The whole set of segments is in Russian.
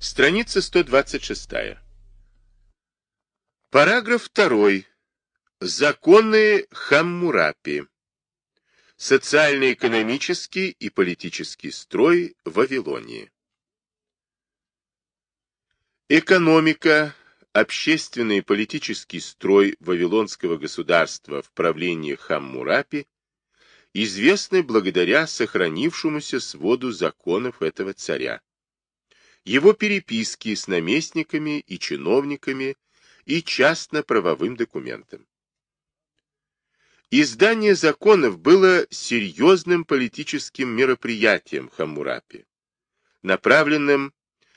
Страница 126. Параграф 2. Законы Хаммурапи. Социально-экономический и политический строй Вавилонии. Экономика, общественный и политический строй Вавилонского государства в правлении Хаммурапи известны благодаря сохранившемуся своду законов этого царя, его переписки с наместниками и чиновниками и частно-правовым документам. Издание законов было серьезным политическим мероприятием Хаммурапи, направленным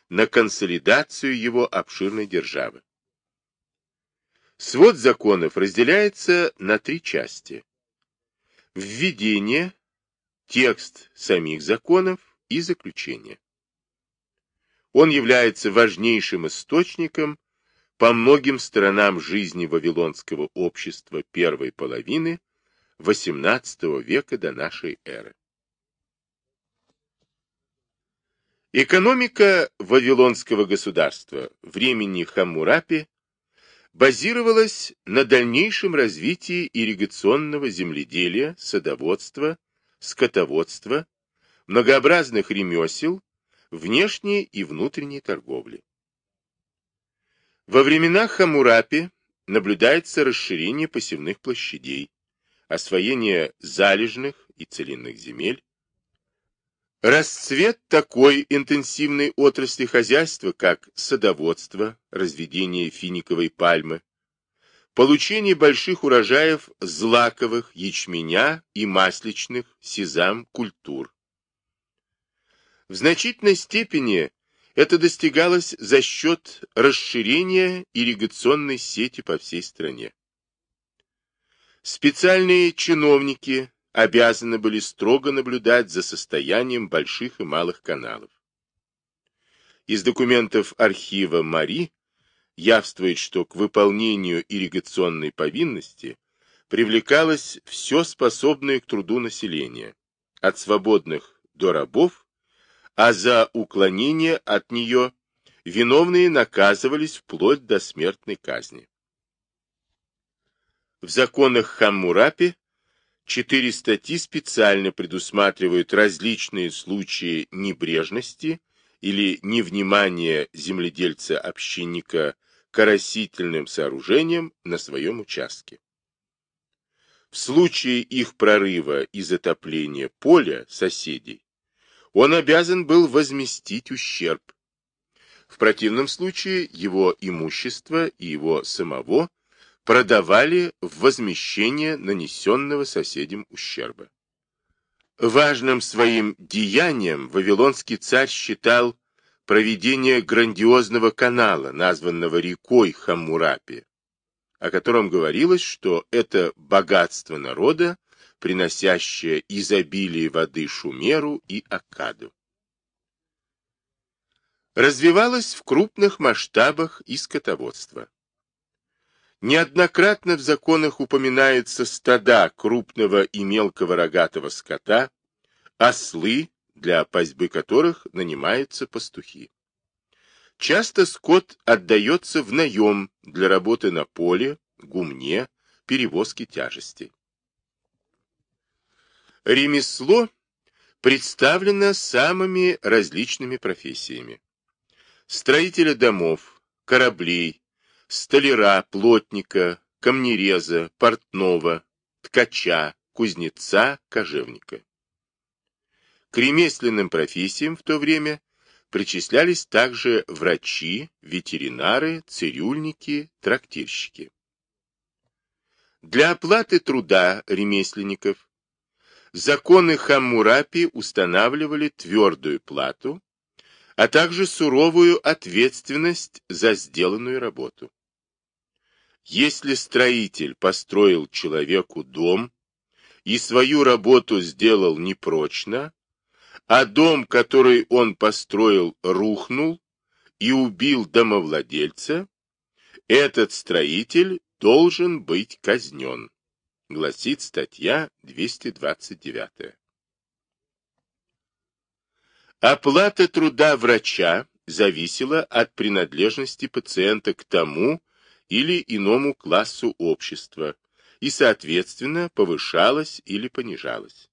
на консолидацию его обширной державы. Свод законов разделяется на три части. Введение, текст самих законов и заключение. Он является важнейшим источником по многим сторонам жизни вавилонского общества первой половины XVIII века до нашей эры. Экономика Вавилонского государства времени Хаммурапи базировалась на дальнейшем развитии ирригационного земледелия, садоводства, скотоводства, многообразных ремесел, внешней и внутренней торговли. Во времена Хаммурапи наблюдается расширение посевных площадей, освоение залежных и целинных земель, Расцвет такой интенсивной отрасли хозяйства, как садоводство, разведение финиковой пальмы, получение больших урожаев злаковых, ячменя и масличных, сезам, культур. В значительной степени это достигалось за счет расширения ирригационной сети по всей стране. Специальные чиновники, обязаны были строго наблюдать за состоянием больших и малых каналов. Из документов архива Мари явствует, что к выполнению ирригационной повинности привлекалось все способное к труду население, от свободных до рабов, а за уклонение от нее виновные наказывались вплоть до смертной казни. В законах Хаммурапи Четыре статьи специально предусматривают различные случаи небрежности или невнимания земледельца-общинника к оросительным сооружениям на своем участке. В случае их прорыва и затопления поля соседей, он обязан был возместить ущерб. В противном случае его имущество и его самого – продавали в возмещение нанесенного соседям ущерба. Важным своим деянием вавилонский царь считал проведение грандиозного канала, названного рекой Хаммурапи, о котором говорилось, что это богатство народа, приносящее изобилие воды Шумеру и Аккаду. Развивалось в крупных масштабах и скотоводство. Неоднократно в законах упоминаются стада крупного и мелкого рогатого скота, ослы, для пастьбы которых нанимаются пастухи. Часто скот отдается в наем для работы на поле, гумне, перевозки тяжестей. Ремесло представлено самыми различными профессиями. Строителя домов, кораблей, столяра, плотника, камнереза, портного, ткача, кузнеца, кожевника. К ремесленным профессиям в то время причислялись также врачи, ветеринары, цирюльники, трактирщики. Для оплаты труда ремесленников законы Хаммурапи устанавливали твердую плату, а также суровую ответственность за сделанную работу. Если строитель построил человеку дом и свою работу сделал непрочно, а дом, который он построил, рухнул и убил домовладельца, этот строитель должен быть казнен, гласит статья 229. Оплата труда врача зависело от принадлежности пациента к тому или иному классу общества и, соответственно, повышалось или понижалось.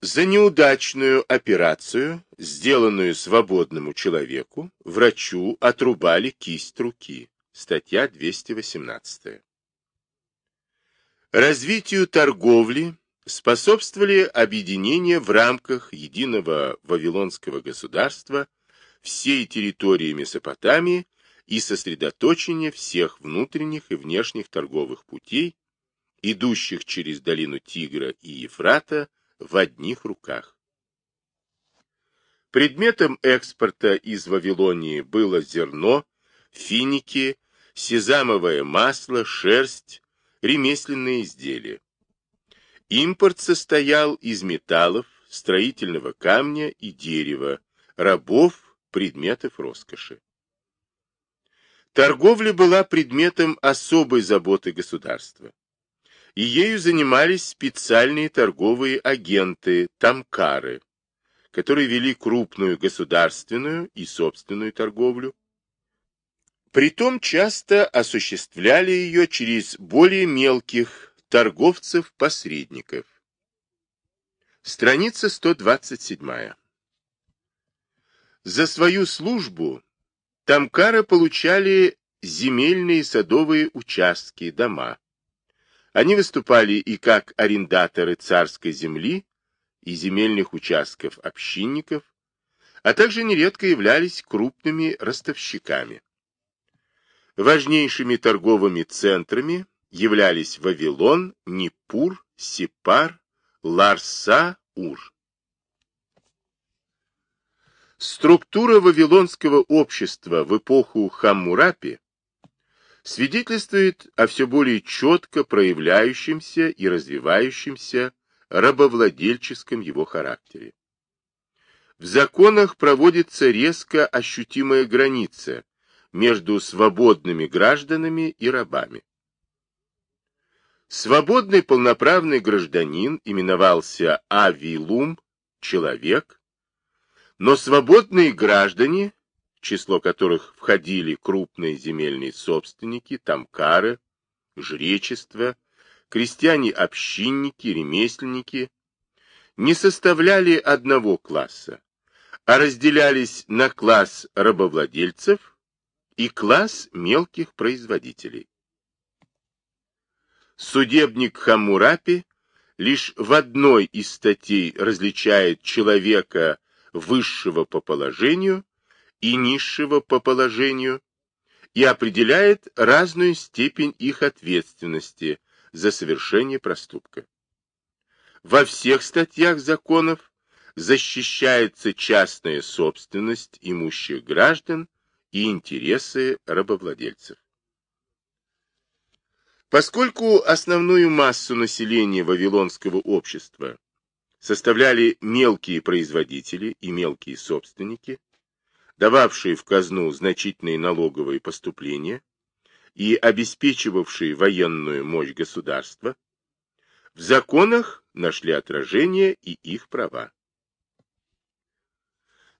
За неудачную операцию, сделанную свободному человеку, врачу отрубали кисть руки. Статья 218. Развитию торговли способствовали объединения в рамках единого Вавилонского государства всей территории Месопотамии и сосредоточение всех внутренних и внешних торговых путей, идущих через долину Тигра и Ефрата, в одних руках. Предметом экспорта из Вавилонии было зерно, финики, сезамовое масло, шерсть, ремесленные изделия. Импорт состоял из металлов, строительного камня и дерева, рабов, предметов роскоши. Торговля была предметом особой заботы государства и ею занимались специальные торговые агенты, тамкары, которые вели крупную государственную и собственную торговлю. Притом часто осуществляли ее через более мелких торговцев-посредников. Страница 127. За свою службу тамкары получали земельные садовые участки, дома они выступали и как арендаторы царской земли и земельных участков общинников, а также нередко являлись крупными ростовщиками. Важнейшими торговыми центрами являлись Вавилон, Нипур, Сипар, Ларса, Ур. Структура вавилонского общества в эпоху Хаммурапи свидетельствует о все более четко проявляющемся и развивающемся рабовладельческом его характере. В законах проводится резко ощутимая граница между свободными гражданами и рабами. Свободный полноправный гражданин именовался авилум, человек, но свободные граждане число которых входили крупные земельные собственники, тамкары, жречество, крестьяне-общинники, ремесленники, не составляли одного класса, а разделялись на класс рабовладельцев и класс мелких производителей. Судебник Хаммурапи лишь в одной из статей различает человека высшего по положению и низшего по положению и определяет разную степень их ответственности за совершение проступка. Во всех статьях законов защищается частная собственность имущих граждан и интересы рабовладельцев. Поскольку основную массу населения Вавилонского общества составляли мелкие производители и мелкие собственники, дававшие в казну значительные налоговые поступления и обеспечивавшие военную мощь государства, в законах нашли отражение и их права.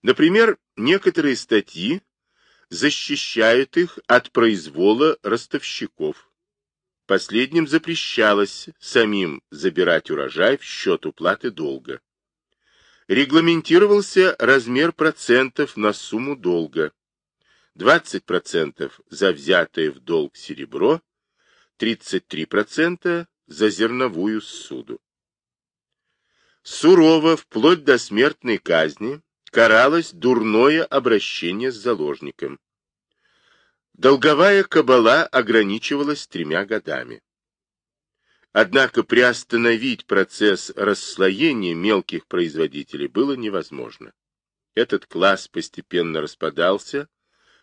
Например, некоторые статьи защищают их от произвола ростовщиков. Последним запрещалось самим забирать урожай в счет уплаты долга регламентировался размер процентов на сумму долга. 20% за взятое в долг серебро, 33% за зерновую суду. Сурово, вплоть до смертной казни, каралось дурное обращение с заложником. Долговая кабала ограничивалась тремя годами. Однако приостановить процесс расслоения мелких производителей было невозможно. Этот класс постепенно распадался,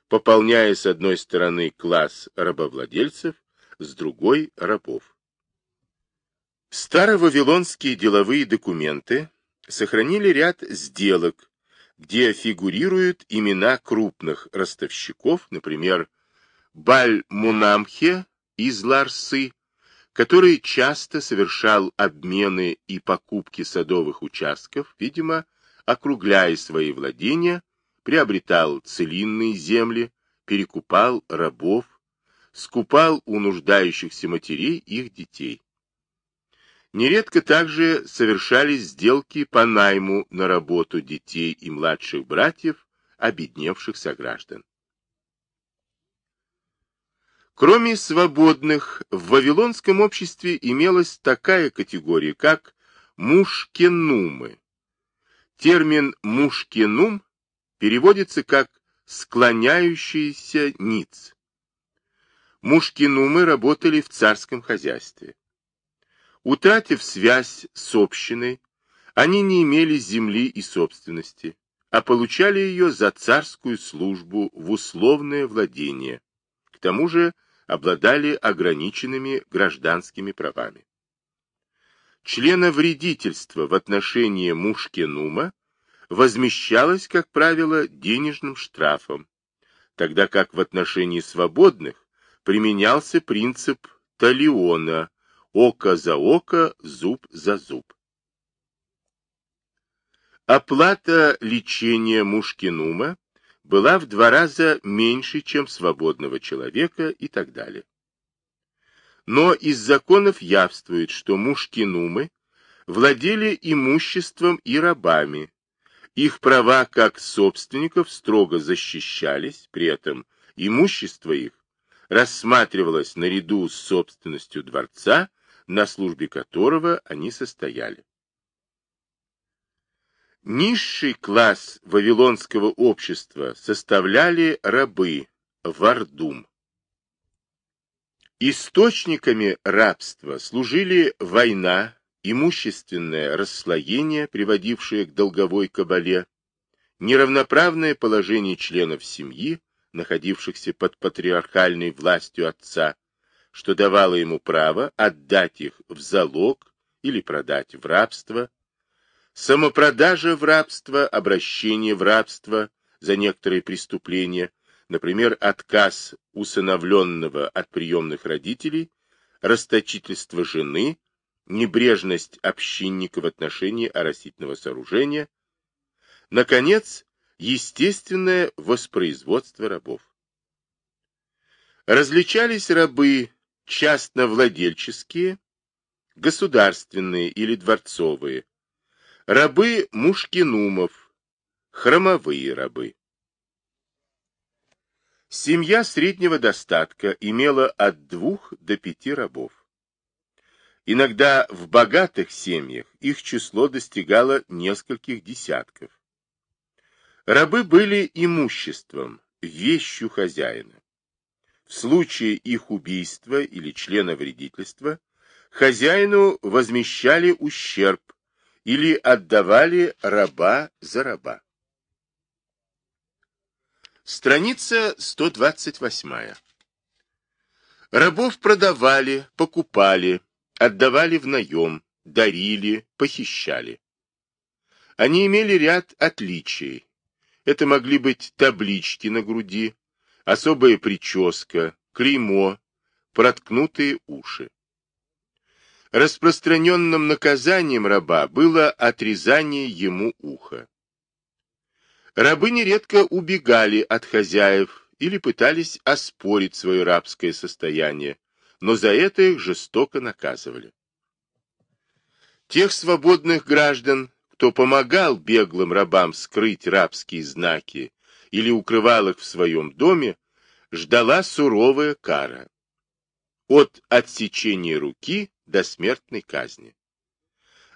пополняя с одной стороны класс рабовладельцев, с другой – рабов. Старовавилонские деловые документы сохранили ряд сделок, где фигурируют имена крупных ростовщиков, например, Баль-Мунамхе из Ларсы, который часто совершал обмены и покупки садовых участков, видимо, округляя свои владения приобретал целинные земли, перекупал рабов, скупал у нуждающихся матерей их детей. Нередко также совершались сделки по найму на работу детей и младших братьев обедневших сограждан. Кроме свободных, в вавилонском обществе имелась такая категория, как мушкенумы. Термин «мушкенум» переводится как «склоняющийся ниц». Мушкенумы работали в царском хозяйстве. Утратив связь с общиной, они не имели земли и собственности, а получали ее за царскую службу в условное владение. К тому же обладали ограниченными гражданскими правами. Члена вредительства в отношении мушкенума возмещалось, как правило, денежным штрафом, тогда как в отношении свободных применялся принцип талиона око за око, зуб за зуб. Оплата лечения мушкинума была в два раза меньше, чем свободного человека и так далее. Но из законов явствует, что мушкинумы владели имуществом и рабами. Их права как собственников строго защищались, при этом имущество их рассматривалось наряду с собственностью дворца на службе которого они состояли. Низший класс вавилонского общества составляли рабы, вардум. Источниками рабства служили война, имущественное расслоение, приводившее к долговой кабале, неравноправное положение членов семьи, находившихся под патриархальной властью отца, что давало ему право отдать их в залог или продать в рабство, самопродажа в рабство, обращение в рабство за некоторые преступления, например, отказ усыновленного от приемных родителей, расточительство жены, небрежность общинника в отношении оросительного сооружения, наконец, естественное воспроизводство рабов. Различались рабы частновладельческие, государственные или дворцовые, рабы мушкинумов, хромовые рабы. Семья среднего достатка имела от двух до пяти рабов. Иногда в богатых семьях их число достигало нескольких десятков. Рабы были имуществом, вещью хозяина. В случае их убийства или члена вредительства хозяину возмещали ущерб или отдавали раба за раба. Страница 128. Рабов продавали, покупали, отдавали в наем, дарили, похищали. Они имели ряд отличий. Это могли быть таблички на груди, особая прическа, клеймо, проткнутые уши. Распространенным наказанием раба было отрезание ему уха. Рабы нередко убегали от хозяев или пытались оспорить свое рабское состояние, но за это их жестоко наказывали. Тех свободных граждан, кто помогал беглым рабам скрыть рабские знаки или укрывал их в своем доме, ждала суровая кара. От отсечения руки до смертной казни.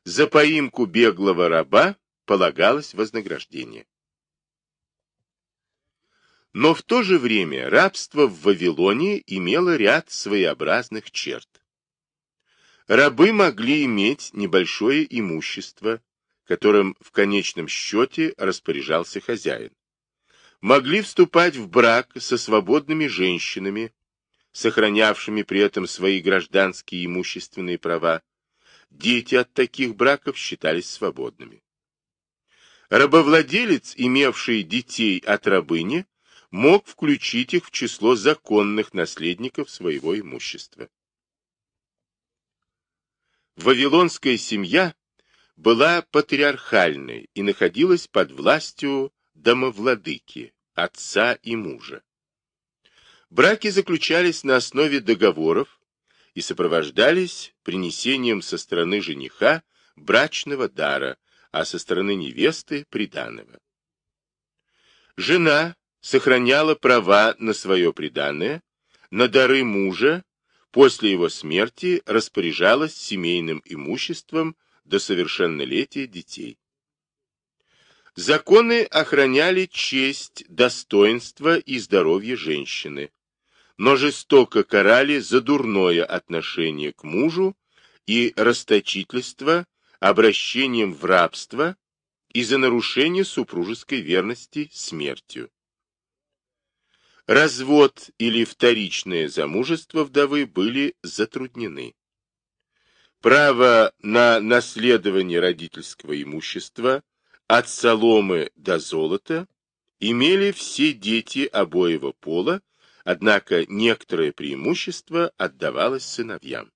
За поимку беглого раба полагалось вознаграждение. Но в то же время рабство в Вавилоне имело ряд своеобразных черт. Рабы могли иметь небольшое имущество, которым в конечном счете распоряжался хозяин могли вступать в брак со свободными женщинами, сохранявшими при этом свои гражданские и имущественные права. Дети от таких браков считались свободными. Рабовладелец, имевший детей от рабыни, мог включить их в число законных наследников своего имущества. Вавилонская семья была патриархальной и находилась под властью домовладыки, отца и мужа. Браки заключались на основе договоров и сопровождались принесением со стороны жениха брачного дара, а со стороны невесты – приданого. Жена сохраняла права на свое приданное, на дары мужа, после его смерти распоряжалась семейным имуществом до совершеннолетия детей. Законы охраняли честь, достоинство и здоровье женщины, но жестоко карали за дурное отношение к мужу и расточительство обращением в рабство и за нарушение супружеской верности смертью. Развод или вторичное замужество вдовы были затруднены. Право на наследование родительского имущества от соломы до золота имели все дети обоего пола, однако некоторое преимущество отдавалось сыновьям.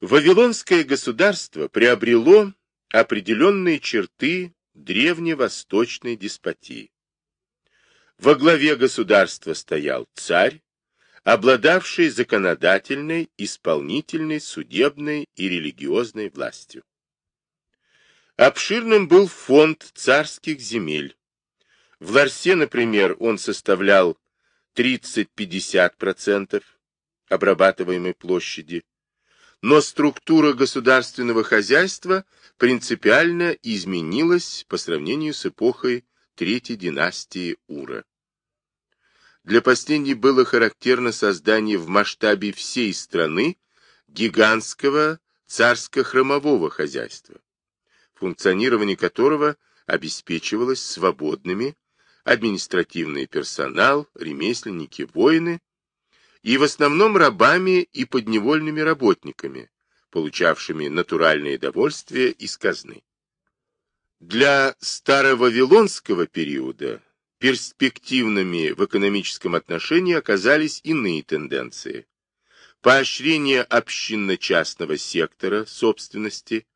Вавилонское государство приобрело определенные черты древневосточной деспотии. Во главе государства стоял царь, обладавший законодательной, исполнительной, судебной и религиозной властью. Обширным был фонд царских земель. В Ларсе, например, он составлял 30-50% обрабатываемой площади, но структура государственного хозяйства принципиально изменилась по сравнению с эпохой Третьей династии Ура. Для последней было характерно создание в масштабе всей страны гигантского царско-хромового хозяйства, функционирование которого обеспечивалось свободными, административный персонал, ремесленники, воины, и в основном рабами и подневольными работниками, получавшими натуральное довольствие из казны. Для старовавилонского периода перспективными в экономическом отношении оказались иные тенденции. Поощрение общинно-частного сектора собственности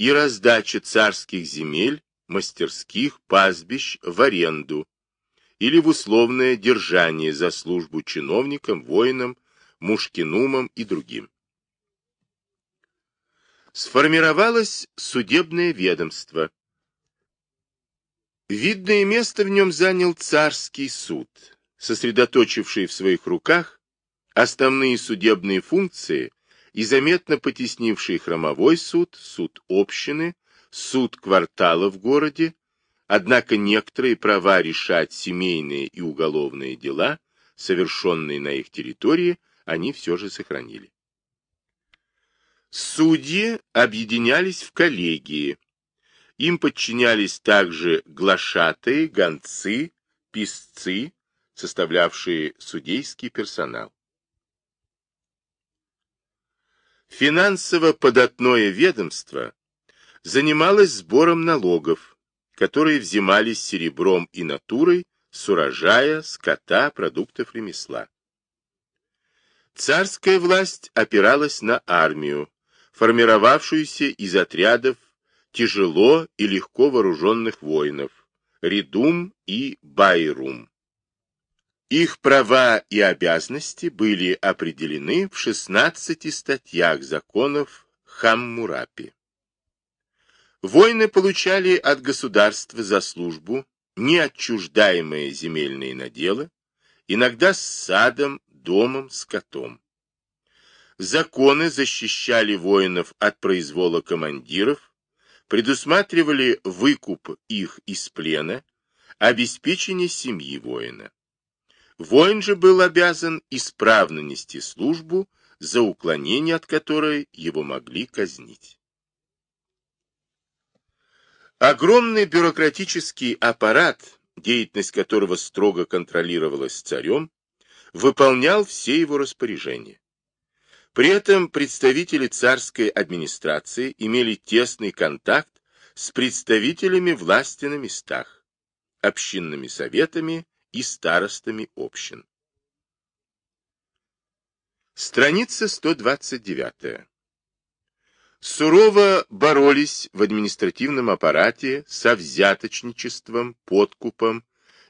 и раздача царских земель, мастерских, пастбищ в аренду или в условное держание за службу чиновникам, воинам, мушкинумам и другим. Сформировалось судебное ведомство. Видное место в нем занял царский суд, сосредоточивший в своих руках основные судебные функции и заметно потеснивший хромовой суд, суд общины, суд квартала в городе, Однако некоторые права решать семейные и уголовные дела, совершенные на их территории, они все же сохранили. Судьи объединялись в коллегии. Им подчинялись также глашатые, гонцы, писцы, составлявшие судейский персонал. Финансово-податное ведомство занималось сбором налогов, которые взимались серебром и натурой с урожая, скота, продуктов ремесла. Царская власть опиралась на армию, формировавшуюся из отрядов тяжело и легко вооруженных воинов, Ридум и Байрум. Их права и обязанности были определены в 16 статьях законов Хаммурапи. Воины получали от государства за службу неотчуждаемые земельные наделы, иногда с садом, домом, скотом. Законы защищали воинов от произвола командиров, предусматривали выкуп их из плена, обеспечение семьи воина. Воин же был обязан исправно нести службу, за уклонение от которой его могли казнить. Огромный бюрократический аппарат, деятельность которого строго контролировалась царем, выполнял все его распоряжения. При этом представители царской администрации имели тесный контакт с представителями власти на местах, общинными советами и старостами общин. Страница 129. сурово боролись в административном аппарате со взяточничеством, подкупом,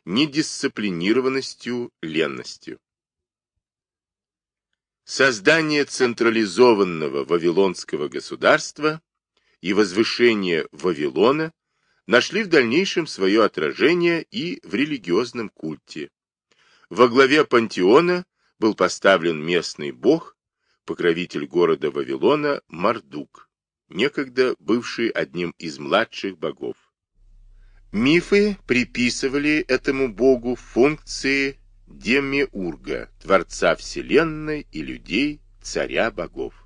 недисциплинированностью, ленностью. Создание централизованного вавилонского государства и возвышение Вавилона нашли в дальнейшем свое отражение и в религиозном культе. Во главе пантеона был поставлен местный бог, покровитель города Вавилона Мардук, некогда бывший одним из младших богов. Мифы приписывали этому богу функции Демиурга, творца вселенной и людей, царя богов.